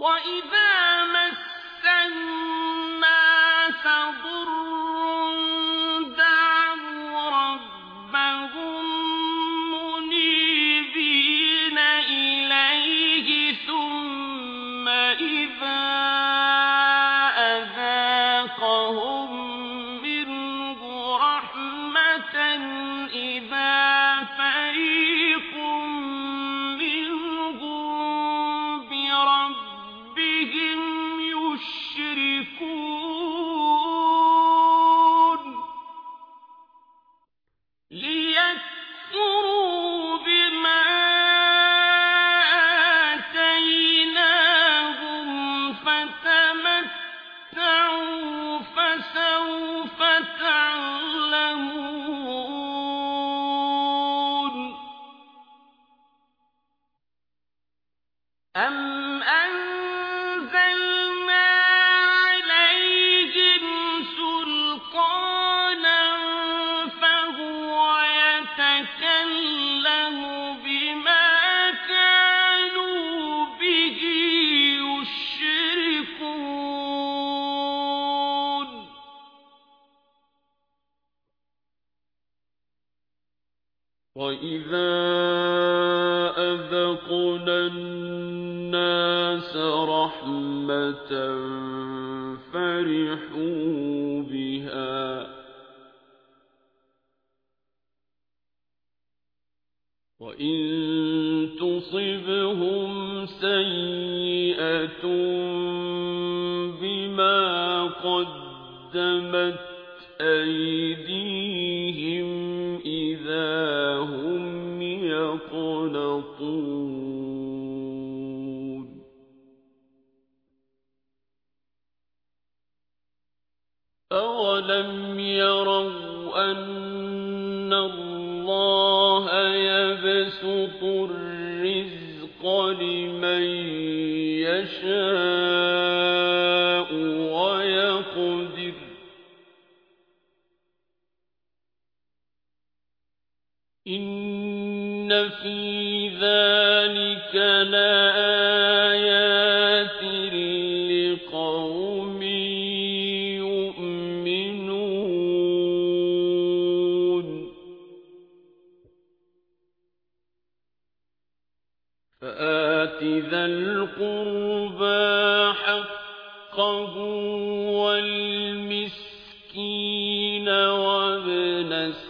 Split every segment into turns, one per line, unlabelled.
وَإِذَا
وَإِذَا أَذَقْنَا النَّاسَ رَحْمَةً فَرِحُوا بِهَا ۖ وَإِن تُصِبْهُمْ سَيِّئَةٌ بِمَا قَدَّمَتْ أَيْدِيهِمْ إِذَا هُمْ يَقْنَطُونَ. أَوَلَمْ يَرَوْا أَنَّ اللَّهَ يَبْسُطُ الرِّزْقَ لِمَن يَشَاءُ. إِنَّ فِي ذَٰلِكَ لَآيَاتٍ لِّقَوْمٍ يُؤْمِنُونَ ذَا الْقُرْبَىٰ حَقَّهُ وَالْمِسْكِينَ وَابْنَ السَّبِيلِ ۚ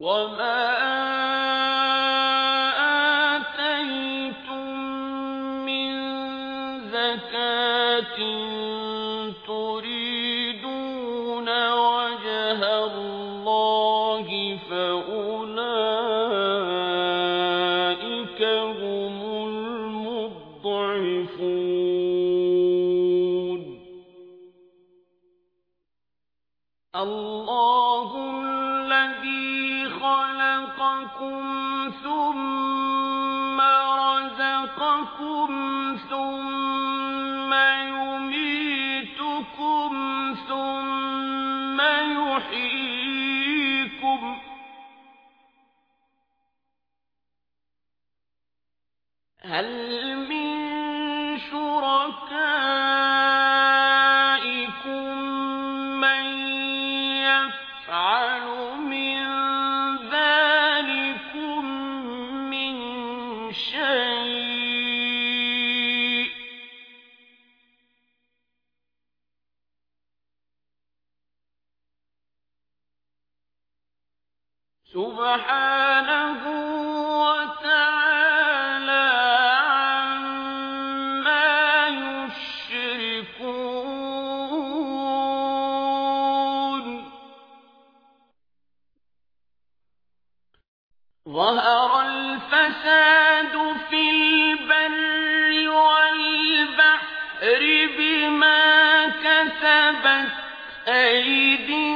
وَمَا آتَيْتُم مِّن زَكَاةٍ تُرِيدُونَ وَجْهَ اللَّهِ فَأُولَٰئِكَ هُمُ الْمُضْعِفُونَ اللَّهُ خَلَقَكُمْ ثُمَّ رَزَقَكُمْ ثُمَّ يُمِيتُكُمْ ثُمَّ يُحْيِيكُمْ ۖ هَلْ مِن سبحانه وتعالى عما يشركون. ظهر الفساد في البر والبحر بما كسبت أيدي